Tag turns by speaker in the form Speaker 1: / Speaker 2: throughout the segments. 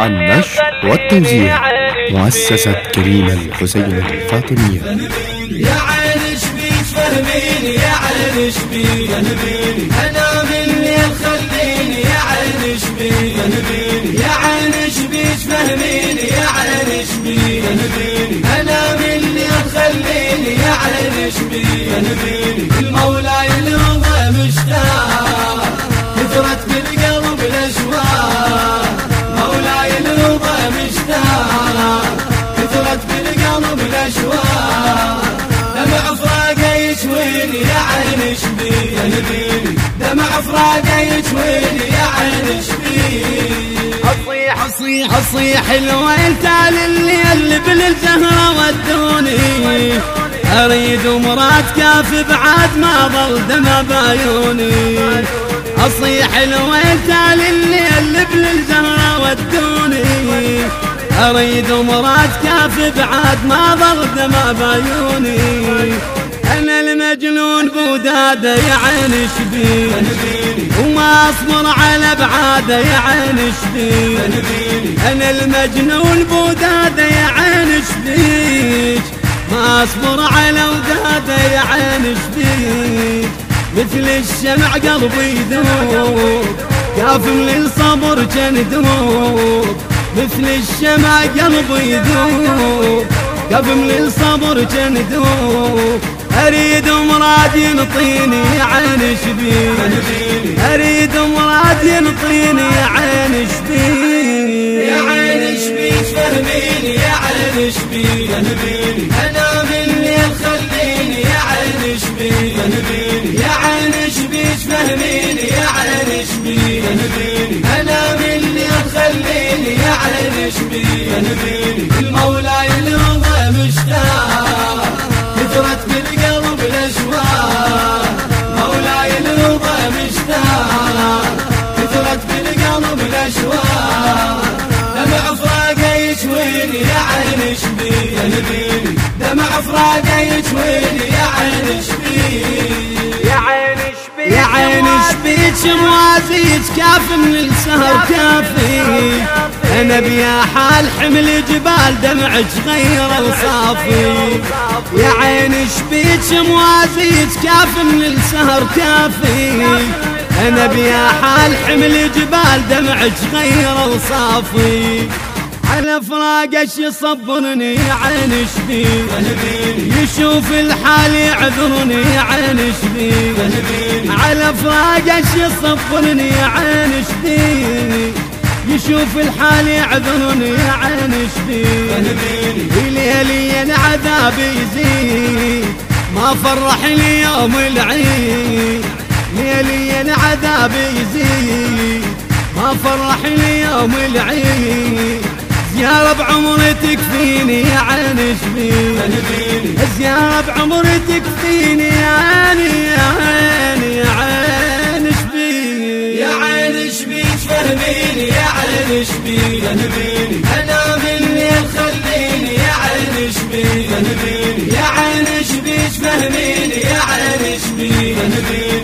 Speaker 1: النشر والتوزيع مؤسسة كريم الحسين الفاطمية.
Speaker 2: يا عين شبيك فهميني يا عين شبيك أنا من الليل خليني يا عين شبيك يا عين شبيك فهميني يا عين شبيك أنا من الليل خليني يا عين شبيك دمع فراقه يشويني يا عين أصيح. أصيح أصيح الويل تعال الليل بالزهرة ودوني. أريد مراد كاف بعد ما ظل دمع بعيوني. أصيح الويل تعال الليل بالزهرة ودوني. أريد مراد كاف بعد ما ظل دمع بعيوني. أنا المجنون بوداده يا عين شبيك وما اصبر على بعاده يا عين شبيك أنا المجنون بوداده يا عين شبيك ما اصبر على وداده يا عين شبيك مثل الشمع قلبي يذوب كافم للصبر كان دروب مثل الشمع قلبي يذوب كافم للصبر كان دروب أريد مراد ينطيني عين شبيك أريد مراد ينطيني عين شبيك يا عين شبيك فهميني يا عين شبيك أنا من الليل خليني يا عين شبيك يا عين شبيك فهميني يا عين شبيك أنا من الليل خليني يا عين شبيك المولى يلومه دمع يا عين يا عين شبيك موازيك كاف من السهر كافي أنا بيا حال حمل جبال دمعك غير وصافي يا عين شبيك موازيك كاف من السهر كافي. أنا بيا حال حمل جبال دمعك غير وصافي. على فراقش يصبرني عين شبيك يشوف الحال يعذرني عين شبيك على فراقش يصبرني عين شبيك يشوف الحال يعذرني عين شبيك ليلي العذاب يزيد ما فرح لي يوم العيد. العذاب يزيد ما فرح لي يوم العيد. زيارة بعمري تكفيني يا عين شبيك زيارة بعمري تكفيني يا عيني يا عيني يا عين شبيك يا عين شبيك فهميني يا عين شبيك أنا من الليل خليني يا عين شبيك يا عين شبيك فهميني يا عين من الليل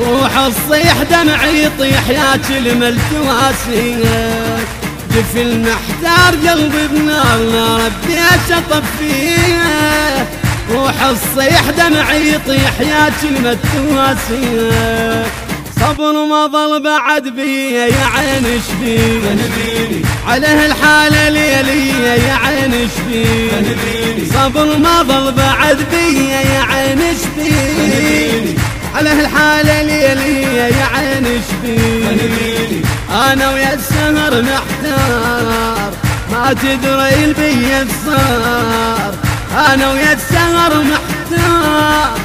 Speaker 2: روح الصيح دمعي يطيح يا كلمة التواسية جفن محتار قلبي بنار ربيت اطفيها روح الصيح دمعي يطيح يا كلمة التواسية صبر ما ظل بعد بيا يا عين شبيك عليه الحالة ليلية يا عين شبيك صبر ما ظل بعد بيا يا عين شبيك عليه الحالة ليلية يا عين شبيك أنا ويا السهر محتار ما تدري البي صار أنا ويا السهر محتار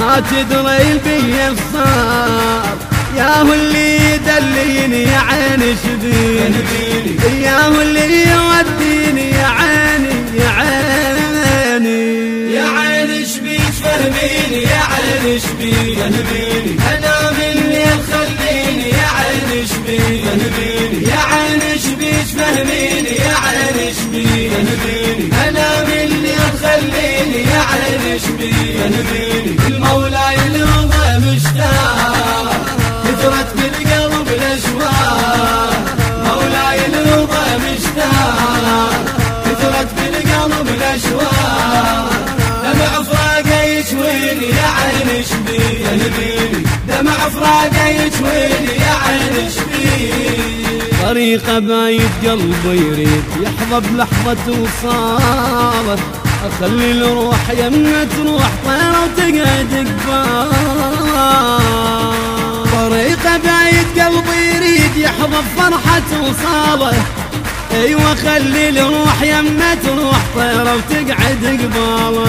Speaker 2: ما تدري بي الصار. يا هو اللي يدليني يا عيني شبيني يا هو اللي يوديني يا عيني يا عيني.
Speaker 3: يا عيني شبيك فهميني يا عيني شبيك أنا شبيك أنا من الليل خليني يا عيني شبيك المولى يلومه مشتاق كثرت بالقلب الأشواق. مولاي يلومه مشتاق كثرت بالقلب الأشواق. دمع فراقه يشويني يا عين شبيني دمع فراقه يشويني
Speaker 2: طريقة بايد قلبي يريد يحظى بلحظة وصاله أخلي الروح يمنا تروح طيرة وتقعد قبال. طريقة بايد قلبي يريد يحظى بفرحة وصاله أيوه خلي الروح يمنا تروح طيرة وتقعد قباله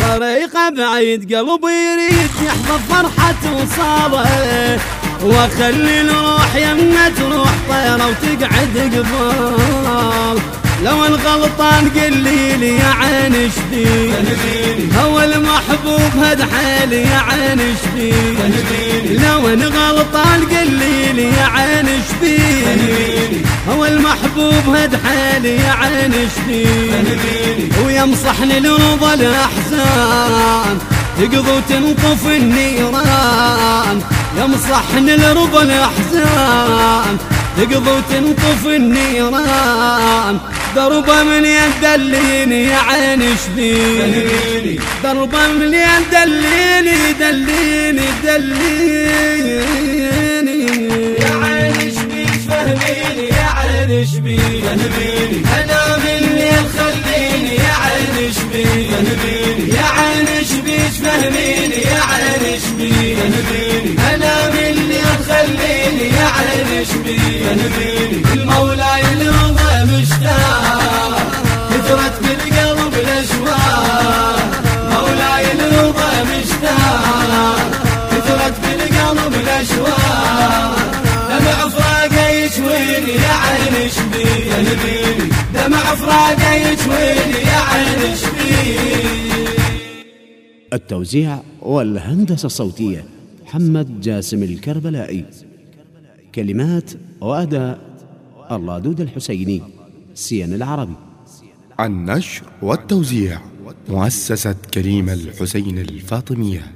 Speaker 2: طريقة بعيد قلبي يريد يحظى فرحة وصاله واخلي الروح يمنا تروح طيرة وتقعد قبال لو الغلطان قلي لي يا عين شديد. هو المحبوب هد حالي يا عين شديد. لو ان غلطان قلي لي يا عين شديد. هو المحبوب هد حالي يا عين شديد. ويمصحني لرضا الأحزان. تقضي وتنطف النيران. يمصحني لرضا الاحزان تقضي وتنطف النيران. ضربة من يدليني يا عين شبيني ضربة من يدليني دليني دليني.
Speaker 3: يا عين شبيك فهميني يا عين شبيك أنا من الليل خليني يا عين يا عين فهميني يا عين شبيك أنا من الليل خليني يا عين شبيك المولى يلومه مشتاق كثرت بالقلب الأشواق. مولاي يلومه مشتاق كثرت بالقلب الأشواق. دمع فراقه يشويني يا عين شبيني دمع فراقه يشويني يا عين شبيني
Speaker 1: التوزيع والهندسة الصوتية محمد جاسم الكربلائي. كلمات وأداء الرادود الحسيني سين العربي. النشر والتوزيع مؤسسة كريم الحسين الفاطمية.